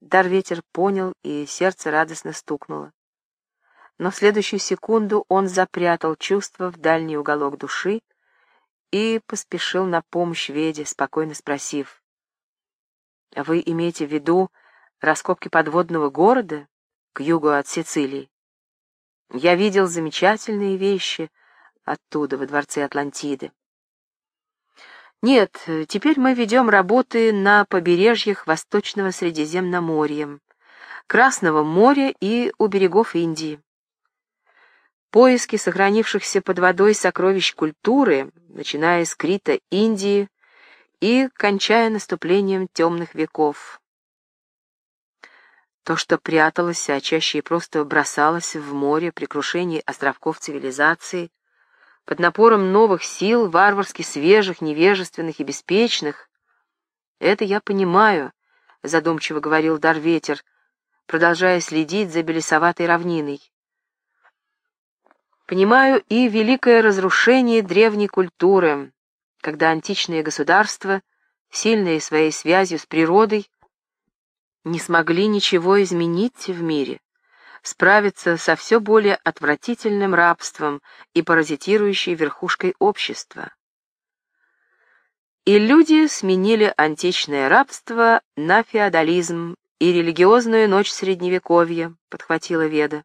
Дарветер понял, и сердце радостно стукнуло. Но в следующую секунду он запрятал чувство в дальний уголок души и поспешил на помощь Веде, спокойно спросив. «Вы имеете в виду раскопки подводного города к югу от Сицилии? Я видел замечательные вещи оттуда, во дворце Атлантиды. Нет, теперь мы ведем работы на побережьях Восточного Средиземноморья, Красного моря и у берегов Индии. Поиски сохранившихся под водой сокровищ культуры, начиная с Крита Индии и кончая наступлением темных веков. То, что пряталось, а чаще и просто бросалось в море при крушении островков цивилизации, под напором новых сил, варварски свежих, невежественных и беспечных. Это я понимаю, — задумчиво говорил Дарветер, продолжая следить за белесоватой равниной. Понимаю и великое разрушение древней культуры, когда античные государства, сильные своей связью с природой, не смогли ничего изменить в мире, справиться со все более отвратительным рабством и паразитирующей верхушкой общества. И люди сменили античное рабство на феодализм и религиозную ночь Средневековья, подхватила Веда.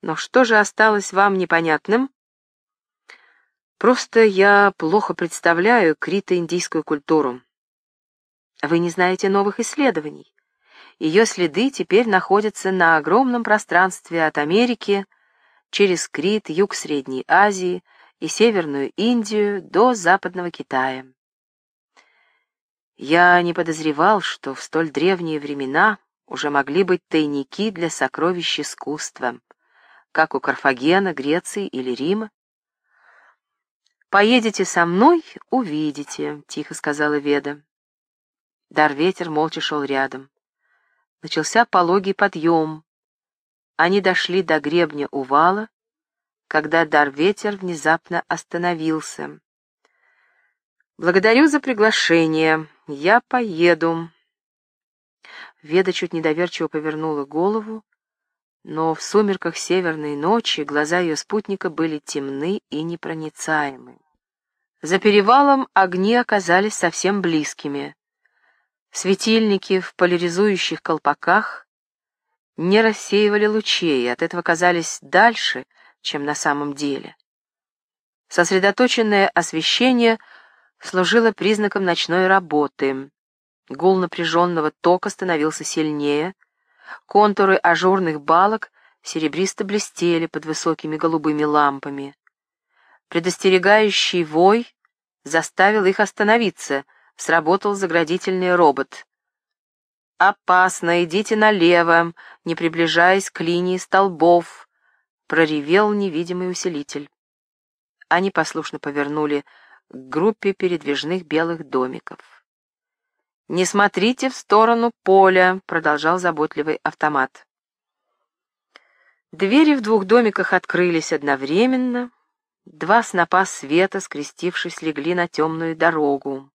Но что же осталось вам непонятным? Просто я плохо представляю крито-индийскую культуру. Вы не знаете новых исследований. Ее следы теперь находятся на огромном пространстве от Америки через Крит, юг Средней Азии и Северную Индию до Западного Китая. Я не подозревал, что в столь древние времена уже могли быть тайники для сокровищ искусства, как у Карфагена, Греции или Рима. «Поедете со мной — увидите», — тихо сказала Веда. Дар-ветер молча шел рядом. Начался пологий подъем. Они дошли до гребня увала, когда дар-ветер внезапно остановился. «Благодарю за приглашение. Я поеду». Веда чуть недоверчиво повернула голову, но в сумерках северной ночи глаза ее спутника были темны и непроницаемы. За перевалом огни оказались совсем близкими. Светильники в поляризующих колпаках не рассеивали лучей, от этого казались дальше, чем на самом деле. Сосредоточенное освещение служило признаком ночной работы. Гул напряженного тока становился сильнее, Контуры ажурных балок серебристо блестели под высокими голубыми лампами. Предостерегающий вой заставил их остановиться, сработал заградительный робот. «Опасно, идите налево, не приближаясь к линии столбов», — проревел невидимый усилитель. Они послушно повернули к группе передвижных белых домиков. «Не смотрите в сторону поля», — продолжал заботливый автомат. Двери в двух домиках открылись одновременно. Два снопа света, скрестившись, легли на темную дорогу.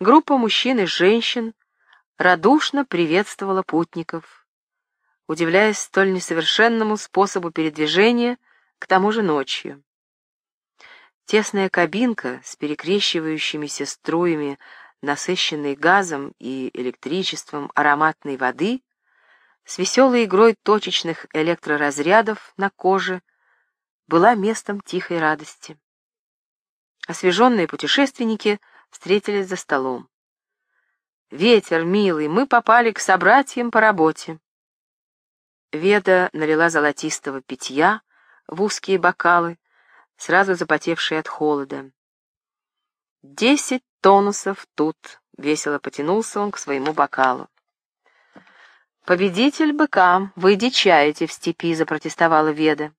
Группа мужчин и женщин радушно приветствовала путников, удивляясь столь несовершенному способу передвижения, к тому же ночью. Тесная кабинка с перекрещивающимися струями насыщенной газом и электричеством ароматной воды, с веселой игрой точечных электроразрядов на коже, была местом тихой радости. Освеженные путешественники встретились за столом. «Ветер, милый, мы попали к собратьям по работе». Веда налила золотистого питья в узкие бокалы, сразу запотевшие от холода. Десять тонусов тут, — весело потянулся он к своему бокалу. «Победитель быка, вы дичаете в степи», — запротестовала Веда.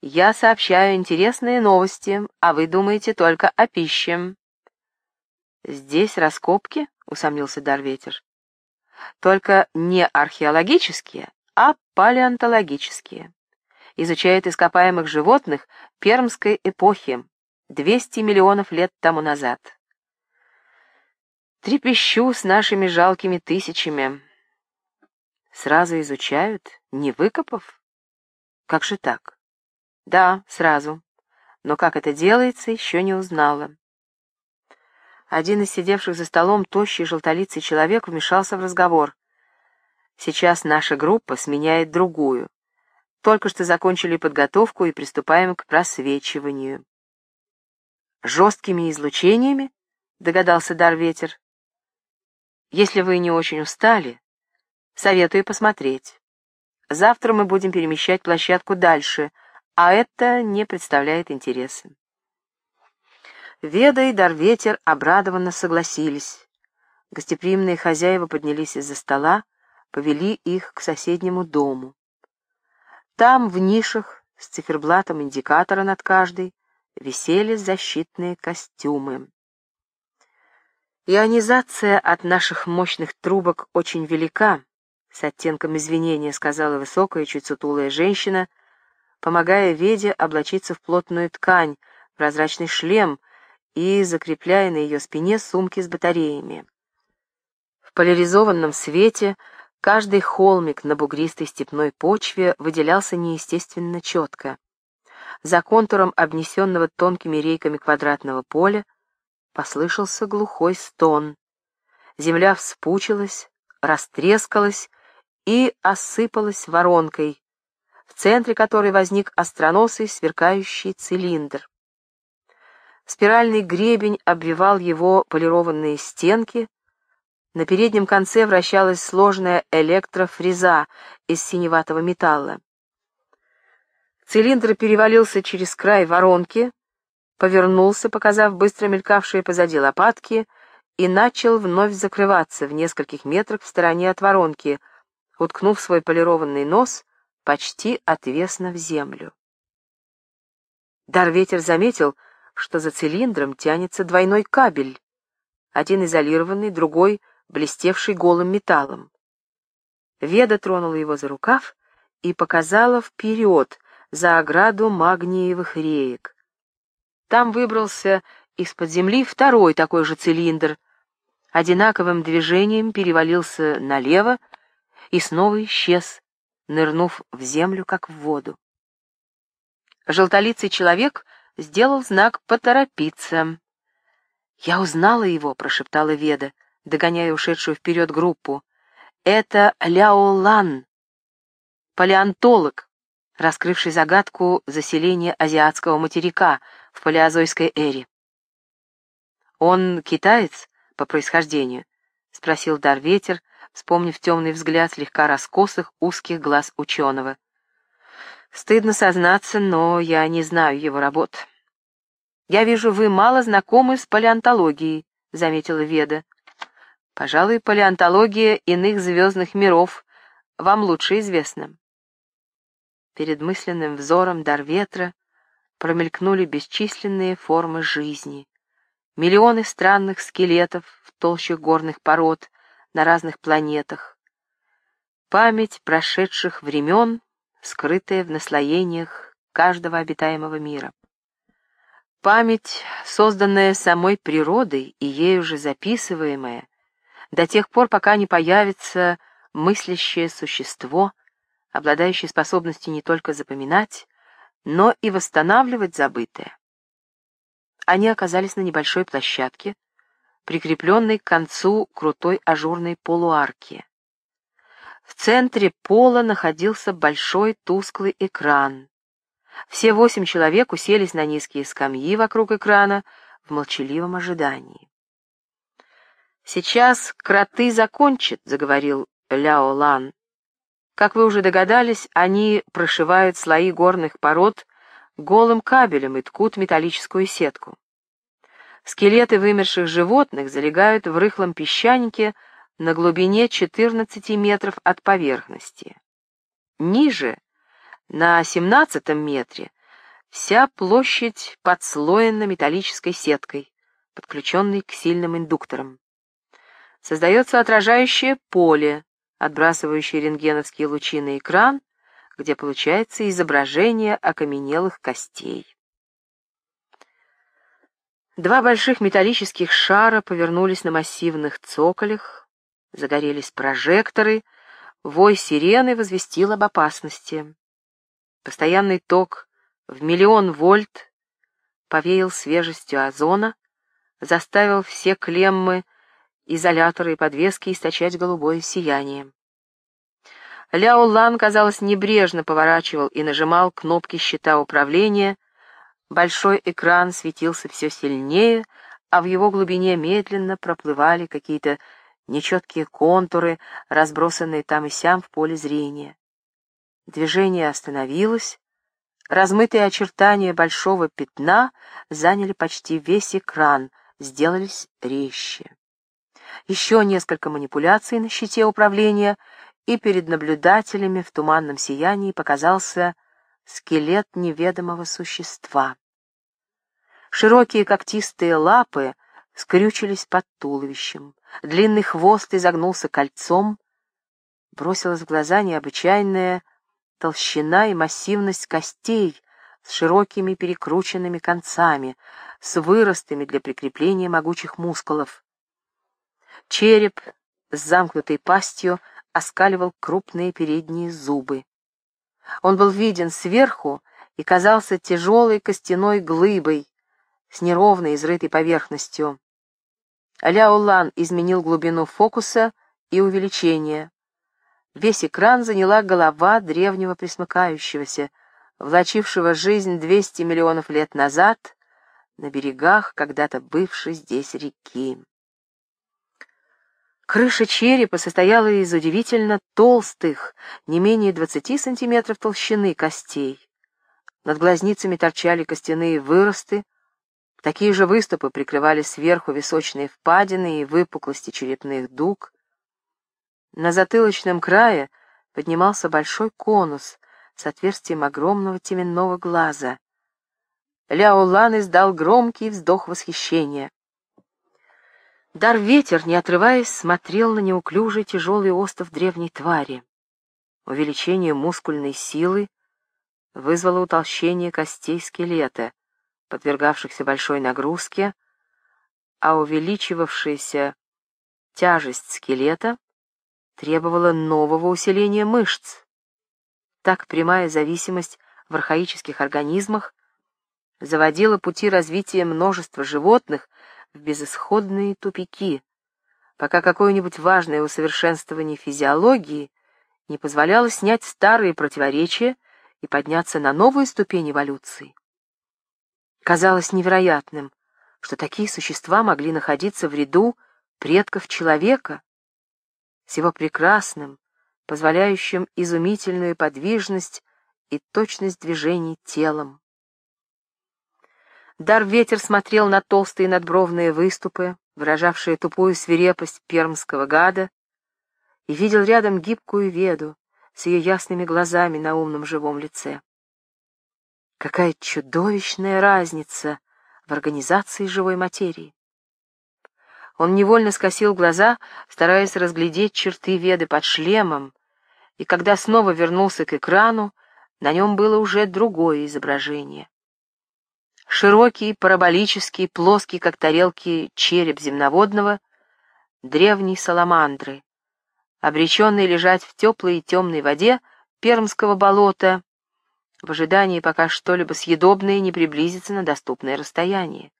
«Я сообщаю интересные новости, а вы думаете только о пище». «Здесь раскопки?» — усомнился Дарветер. «Только не археологические, а палеонтологические. Изучают ископаемых животных пермской эпохи, 200 миллионов лет тому назад. Трепещу с нашими жалкими тысячами. Сразу изучают, не выкопав? Как же так? Да, сразу. Но как это делается, еще не узнала. Один из сидевших за столом, тощий желтолицый человек, вмешался в разговор. Сейчас наша группа сменяет другую. Только что закончили подготовку и приступаем к просвечиванию. Жесткими излучениями? Догадался Дарветер. Если вы не очень устали, советую посмотреть. Завтра мы будем перемещать площадку дальше, а это не представляет интереса. Веда и Дарветер обрадованно согласились. Гостеприимные хозяева поднялись из-за стола, повели их к соседнему дому. Там, в нишах, с циферблатом индикатора над каждой, висели защитные костюмы. Ионизация от наших мощных трубок очень велика, с оттенком извинения сказала высокая, чуть сутулая женщина, помогая Веде облачиться в плотную ткань, прозрачный шлем — и закрепляя на ее спине сумки с батареями. В поляризованном свете каждый холмик на бугристой степной почве выделялся неестественно четко. За контуром обнесенного тонкими рейками квадратного поля послышался глухой стон. Земля вспучилась, растрескалась и осыпалась воронкой, в центре которой возник остроносый сверкающий цилиндр. Спиральный гребень обвивал его полированные стенки. На переднем конце вращалась сложная электрофреза из синеватого металла. Цилиндр перевалился через край воронки, повернулся, показав быстро мелькавшие позади лопатки, и начал вновь закрываться в нескольких метрах в стороне от воронки, уткнув свой полированный нос почти отвесно в землю. Дарветер заметил, что за цилиндром тянется двойной кабель, один изолированный, другой блестевший голым металлом. Веда тронула его за рукав и показала вперед, за ограду магниевых реек. Там выбрался из-под земли второй такой же цилиндр, одинаковым движением перевалился налево и снова исчез, нырнув в землю, как в воду. Желтолицый человек сделал знак «поторопиться». «Я узнала его», — прошептала Веда, догоняя ушедшую вперед группу. «Это Ляо Лан, палеонтолог, раскрывший загадку заселения азиатского материка в палеозойской эре». «Он китаец по происхождению?» — спросил Дарветер, вспомнив темный взгляд слегка раскосых узких глаз ученого. Стыдно сознаться, но я не знаю его работ. Я вижу, вы мало знакомы с палеонтологией, заметила Веда. Пожалуй, палеонтология иных звездных миров вам лучше известна. Перед мысленным взором дар ветра промелькнули бесчисленные формы жизни, миллионы странных скелетов в толще горных пород на разных планетах, память прошедших времен скрытая в наслоениях каждого обитаемого мира. Память, созданная самой природой и ею же записываемая, до тех пор, пока не появится мыслящее существо, обладающее способностью не только запоминать, но и восстанавливать забытое. Они оказались на небольшой площадке, прикрепленной к концу крутой ажурной полуарки. В центре пола находился большой тусклый экран. Все восемь человек уселись на низкие скамьи вокруг экрана в молчаливом ожидании. «Сейчас кроты закончат», — заговорил Ляо Лан. «Как вы уже догадались, они прошивают слои горных пород голым кабелем и ткут металлическую сетку. Скелеты вымерших животных залегают в рыхлом песчанике на глубине 14 метров от поверхности. Ниже, на 17 метре, вся площадь подслоена металлической сеткой, подключенной к сильным индукторам. Создается отражающее поле, отбрасывающее рентгеновские лучи на экран, где получается изображение окаменелых костей. Два больших металлических шара повернулись на массивных цоколях, загорелись прожекторы, вой сирены возвестил об опасности. Постоянный ток в миллион вольт повеял свежестью озона, заставил все клеммы, изоляторы и подвески источать голубое сияние. Ляо Лан, казалось, небрежно поворачивал и нажимал кнопки щита управления, Большой экран светился все сильнее, а в его глубине медленно проплывали какие-то нечеткие контуры, разбросанные там и сям в поле зрения. Движение остановилось, размытые очертания большого пятна заняли почти весь экран, сделались резче. Еще несколько манипуляций на щите управления, и перед наблюдателями в туманном сиянии показался скелет неведомого существа. Широкие когтистые лапы скрючились под туловищем, длинный хвост изогнулся кольцом, бросилась в глаза необычайная толщина и массивность костей с широкими перекрученными концами, с выростами для прикрепления могучих мускулов. Череп с замкнутой пастью оскаливал крупные передние зубы. Он был виден сверху и казался тяжелой костяной глыбой с неровной изрытой поверхностью. Ляо изменил глубину фокуса и увеличение. Весь экран заняла голова древнего присмыкающегося, влачившего жизнь 200 миллионов лет назад на берегах когда-то бывшей здесь реки. Крыша черепа состояла из удивительно толстых, не менее 20 сантиметров толщины костей. Над глазницами торчали костяные выросты, такие же выступы прикрывали сверху височные впадины и выпуклости черепных дуг. На затылочном крае поднимался большой конус с отверстием огромного теменного глаза. Ляо Лан издал громкий вздох восхищения. Дар-ветер, не отрываясь, смотрел на неуклюжий тяжелый остов древней твари. Увеличение мускульной силы вызвало утолщение костей скелета, подвергавшихся большой нагрузке, а увеличивавшаяся тяжесть скелета требовала нового усиления мышц. Так прямая зависимость в архаических организмах заводила пути развития множества животных, в безысходные тупики, пока какое-нибудь важное усовершенствование физиологии не позволяло снять старые противоречия и подняться на новую ступень эволюции. Казалось невероятным, что такие существа могли находиться в ряду предков человека, с его прекрасным, позволяющим изумительную подвижность и точность движений телом. Дар-ветер смотрел на толстые надбровные выступы, выражавшие тупую свирепость пермского гада, и видел рядом гибкую веду с ее ясными глазами на умном живом лице. Какая чудовищная разница в организации живой материи! Он невольно скосил глаза, стараясь разглядеть черты веды под шлемом, и когда снова вернулся к экрану, на нем было уже другое изображение. Широкий, параболический, плоский, как тарелки, череп земноводного, древней саламандры, обреченный лежать в теплой и темной воде пермского болота, в ожидании, пока что-либо съедобное не приблизится на доступное расстояние.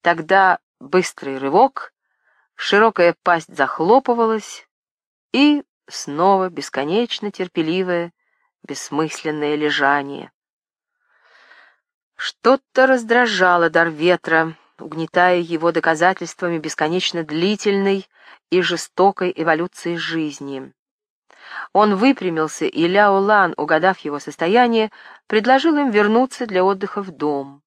Тогда быстрый рывок, широкая пасть захлопывалась, и снова бесконечно терпеливое, бессмысленное лежание. Что-то раздражало дар ветра, угнетая его доказательствами бесконечно длительной и жестокой эволюции жизни. Он выпрямился, и Ляо Лан, угадав его состояние, предложил им вернуться для отдыха в дом.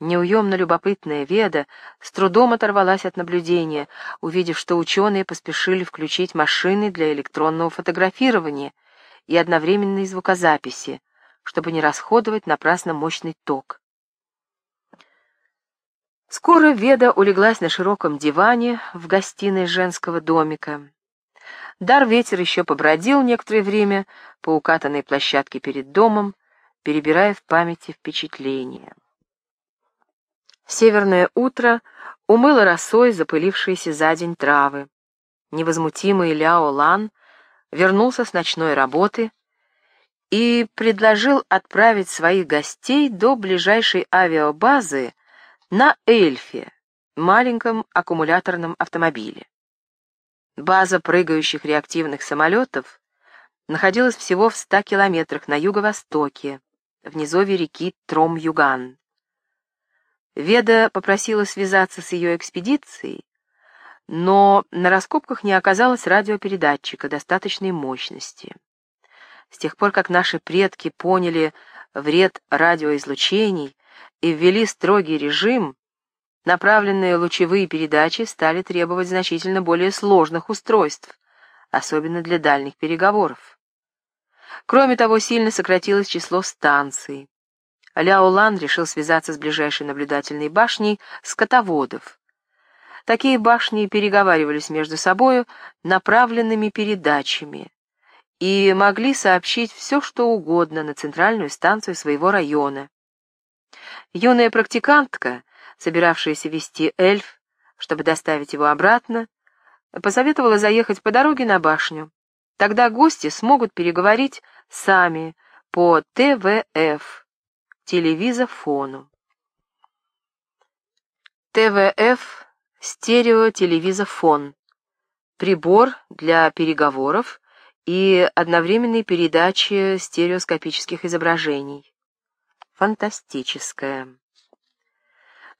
Неуемно любопытная Веда с трудом оторвалась от наблюдения, увидев, что ученые поспешили включить машины для электронного фотографирования и одновременной звукозаписи, чтобы не расходовать напрасно мощный ток. Скоро Веда улеглась на широком диване в гостиной женского домика. Дар-ветер еще побродил некоторое время по укатанной площадке перед домом, перебирая в памяти впечатления. Северное утро умыло росой запылившиеся за день травы. Невозмутимый Ляо Лан вернулся с ночной работы и предложил отправить своих гостей до ближайшей авиабазы на Эльфе, маленьком аккумуляторном автомобиле. База прыгающих реактивных самолетов находилась всего в 100 километрах на юго-востоке, в низовье реки Тром-Юган. Веда попросила связаться с ее экспедицией, но на раскопках не оказалось радиопередатчика достаточной мощности. С тех пор, как наши предки поняли вред радиоизлучений и ввели строгий режим, направленные лучевые передачи стали требовать значительно более сложных устройств, особенно для дальних переговоров. Кроме того, сильно сократилось число станций. Ляо Лан решил связаться с ближайшей наблюдательной башней скотоводов. Такие башни переговаривались между собою направленными передачами и могли сообщить все, что угодно на центральную станцию своего района. Юная практикантка, собиравшаяся вести эльф, чтобы доставить его обратно, посоветовала заехать по дороге на башню. Тогда гости смогут переговорить сами по ТВФ, телевизофону. ТВФ — стереотелевизофон, прибор для переговоров и одновременной передачи стереоскопических изображений. Фантастическое.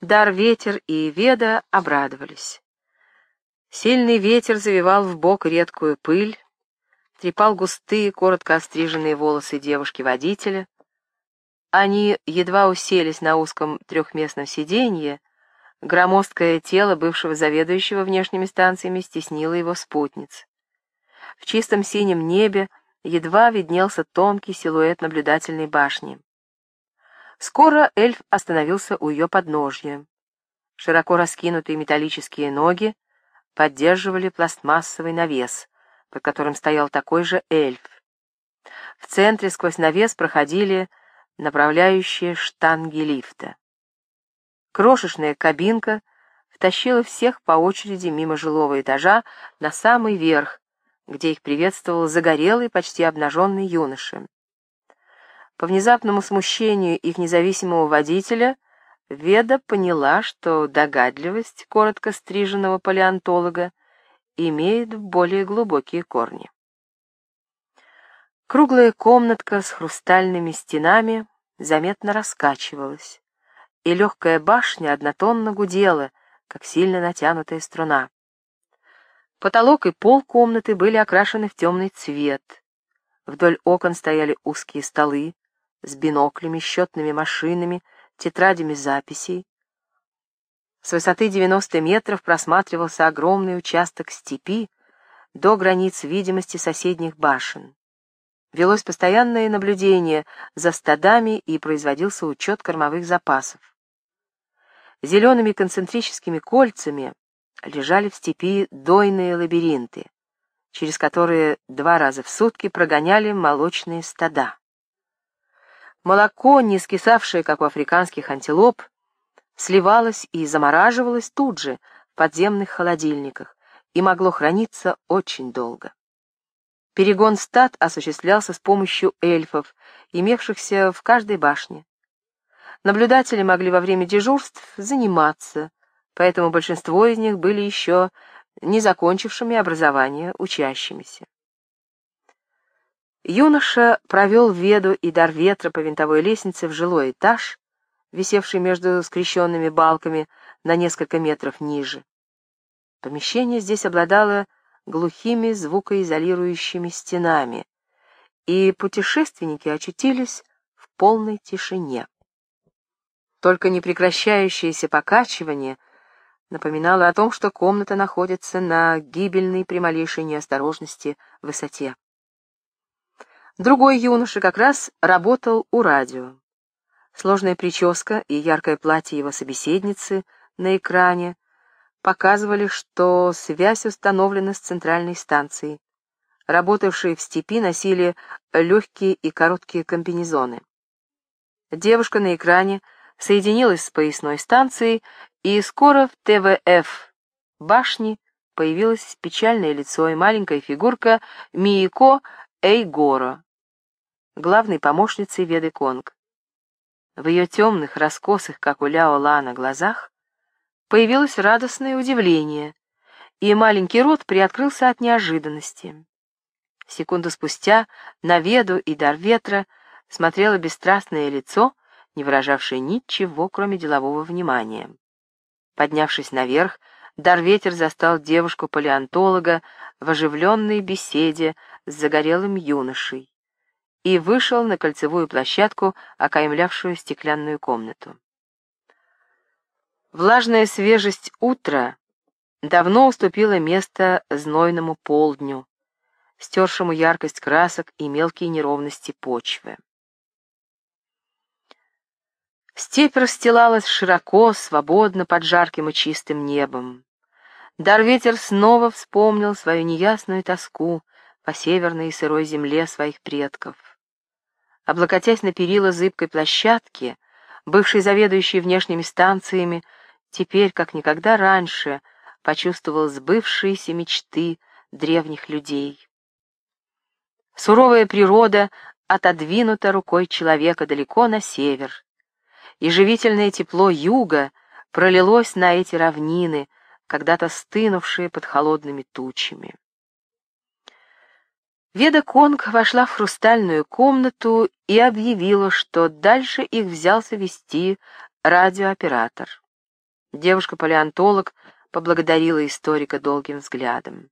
Дар, ветер и Веда обрадовались. Сильный ветер завивал в бок редкую пыль, трепал густые, коротко остриженные волосы девушки-водителя. Они едва уселись на узком трехместном сиденье, громоздкое тело бывшего заведующего внешними станциями стеснило его спутниц. В чистом синем небе едва виднелся тонкий силуэт наблюдательной башни. Скоро эльф остановился у ее подножья. Широко раскинутые металлические ноги поддерживали пластмассовый навес, под которым стоял такой же эльф. В центре сквозь навес проходили направляющие штанги лифта. Крошечная кабинка втащила всех по очереди мимо жилого этажа на самый верх, где их приветствовал загорелый, почти обнаженный юноша. По внезапному смущению их независимого водителя Веда поняла, что догадливость коротко стриженного палеонтолога имеет более глубокие корни. Круглая комнатка с хрустальными стенами заметно раскачивалась, и легкая башня однотонно гудела, как сильно натянутая струна. Потолок и пол комнаты были окрашены в темный цвет. Вдоль окон стояли узкие столы с биноклями, счетными машинами, тетрадями записей. С высоты 90 метров просматривался огромный участок степи до границ видимости соседних башен. Велось постоянное наблюдение за стадами и производился учет кормовых запасов. Зелеными концентрическими кольцами лежали в степи дойные лабиринты, через которые два раза в сутки прогоняли молочные стада. Молоко, не скисавшее, как у африканских антилоп, сливалось и замораживалось тут же в подземных холодильниках и могло храниться очень долго. Перегон стад осуществлялся с помощью эльфов, имевшихся в каждой башне. Наблюдатели могли во время дежурств заниматься, поэтому большинство из них были еще не закончившими образование учащимися. Юноша провел Веду и дар ветра по винтовой лестнице в жилой этаж, висевший между скрещенными балками на несколько метров ниже. Помещение здесь обладало глухими звукоизолирующими стенами, и путешественники очутились в полной тишине. Только непрекращающееся покачивание напоминала о том, что комната находится на гибельной при малейшей неосторожности высоте. Другой юноша как раз работал у радио. Сложная прическа и яркое платье его собеседницы на экране показывали, что связь установлена с центральной станцией. Работавшие в степи носили легкие и короткие комбинезоны. Девушка на экране соединилась с поясной станцией, и скоро в ТВФ башни появилось печальное лицо и маленькая фигурка Миико Эйгоро, главной помощницы Веды Конг. В ее темных, раскосых, как у Ляо Лана, глазах появилось радостное удивление, и маленький рот приоткрылся от неожиданности. Секунду спустя на Веду и дар ветра смотрело бесстрастное лицо, не выражавшее ничего, кроме делового внимания. Поднявшись наверх, Дарветер застал девушку-палеонтолога в оживленной беседе с загорелым юношей и вышел на кольцевую площадку, окаймлявшую стеклянную комнату. Влажная свежесть утра давно уступила место знойному полдню, стершему яркость красок и мелкие неровности почвы. Степь расстилалась широко, свободно под жарким и чистым небом. Дарветер снова вспомнил свою неясную тоску по северной и сырой земле своих предков. Облокотясь на перила зыбкой площадки, бывший заведующий внешними станциями, теперь, как никогда раньше, почувствовал сбывшиеся мечты древних людей. Суровая природа отодвинута рукой человека далеко на север, и живительное тепло юга пролилось на эти равнины, когда-то стынувшие под холодными тучами. Веда Конг вошла в хрустальную комнату и объявила, что дальше их взялся вести радиооператор. Девушка-палеонтолог поблагодарила историка долгим взглядом.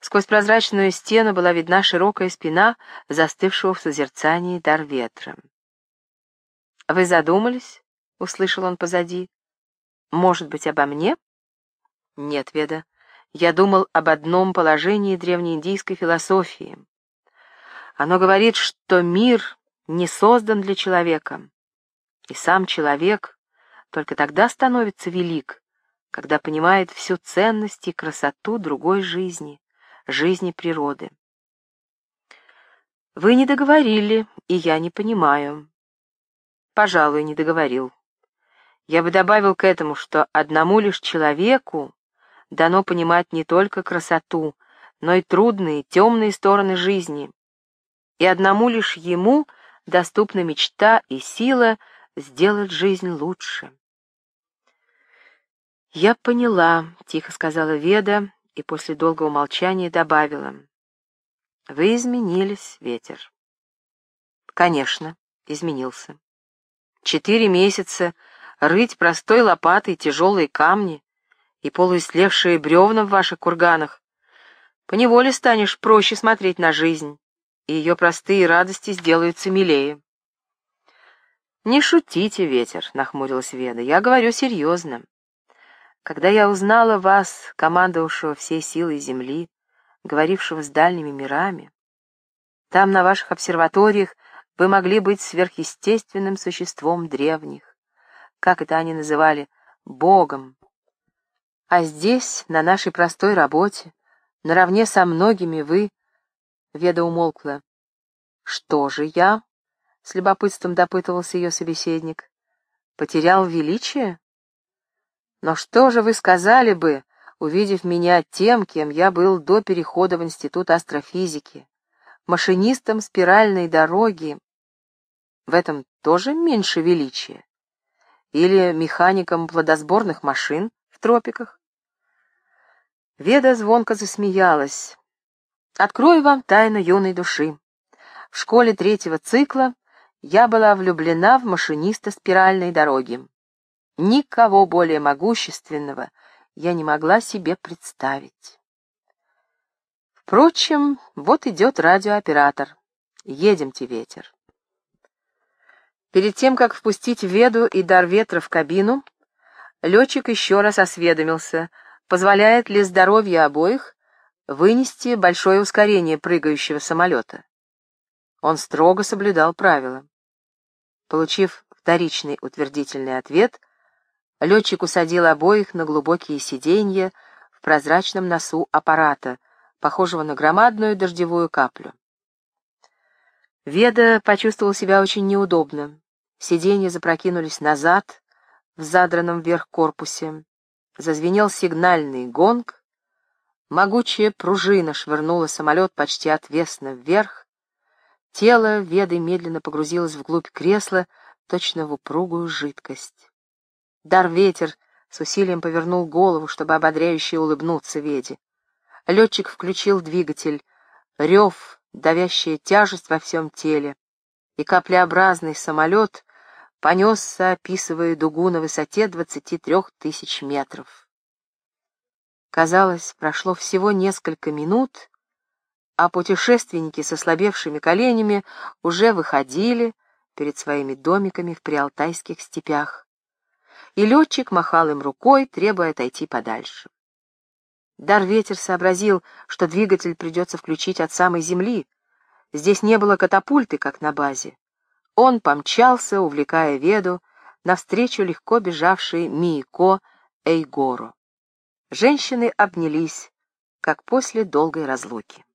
Сквозь прозрачную стену была видна широкая спина застывшего в созерцании дар ветра. «Вы задумались?» — услышал он позади. «Может быть, обо мне?» «Нет, Веда, я думал об одном положении древнеиндийской философии. Оно говорит, что мир не создан для человека, и сам человек только тогда становится велик, когда понимает всю ценность и красоту другой жизни, жизни природы. Вы не договорили, и я не понимаю. Пожалуй, не договорил. Я бы добавил к этому, что одному лишь человеку дано понимать не только красоту, но и трудные, темные стороны жизни. И одному лишь ему доступна мечта и сила сделать жизнь лучше. «Я поняла», — тихо сказала Веда и после долгого молчания добавила. «Вы изменились, ветер». «Конечно, изменился. Четыре месяца рыть простой лопатой тяжелые камни и полуислевшие бревна в ваших курганах. Поневоле станешь проще смотреть на жизнь, и ее простые радости сделаются милее. «Не шутите, ветер», — нахмурилась Веда, — «я говорю серьезно. Когда я узнала вас, командовавшего всей силой Земли, говорившего с дальними мирами, там, на ваших обсерваториях, вы могли быть сверхъестественным существом древних, как это они называли, Богом. А здесь, на нашей простой работе, наравне со многими вы... Веда умолкла. Что же я? С любопытством допытывался ее собеседник. Потерял величие? Но что же вы сказали бы, увидев меня тем, кем я был до перехода в Институт астрофизики, машинистом спиральной дороги, в этом тоже меньше величия? Или механиком плодосборных машин тропиках? Веда звонко засмеялась. «Открою вам тайну юной души. В школе третьего цикла я была влюблена в машиниста спиральной дороги. Никого более могущественного я не могла себе представить. Впрочем, вот идет радиооператор. Едемте, ветер. Перед тем, как впустить Веду и дар ветра в кабину, летчик еще раз осведомился, позволяет ли здоровье обоих вынести большое ускорение прыгающего самолета. Он строго соблюдал правила. Получив вторичный утвердительный ответ, летчик усадил обоих на глубокие сиденья в прозрачном носу аппарата, похожего на громадную дождевую каплю. Веда почувствовал себя очень неудобно Сиденья запрокинулись назад в задранном вверх корпусе. Зазвенел сигнальный гонг. Могучая пружина швырнула самолет почти отвесно вверх. Тело Веды медленно погрузилось вглубь кресла, точно в упругую жидкость. Дар ветер с усилием повернул голову, чтобы ободряюще улыбнуться Веде. Летчик включил двигатель. Рев, давящая тяжесть во всем теле. И каплеобразный самолет понесся, описывая дугу на высоте двадцати трех тысяч метров. Казалось, прошло всего несколько минут, а путешественники со слабевшими коленями уже выходили перед своими домиками в приалтайских степях. И летчик махал им рукой, требуя отойти подальше. Дар-ветер сообразил, что двигатель придется включить от самой земли. Здесь не было катапульты, как на базе. Он помчался, увлекая Веду, навстречу легко бежавшей Миико Эйгоро. Женщины обнялись, как после долгой разлуки.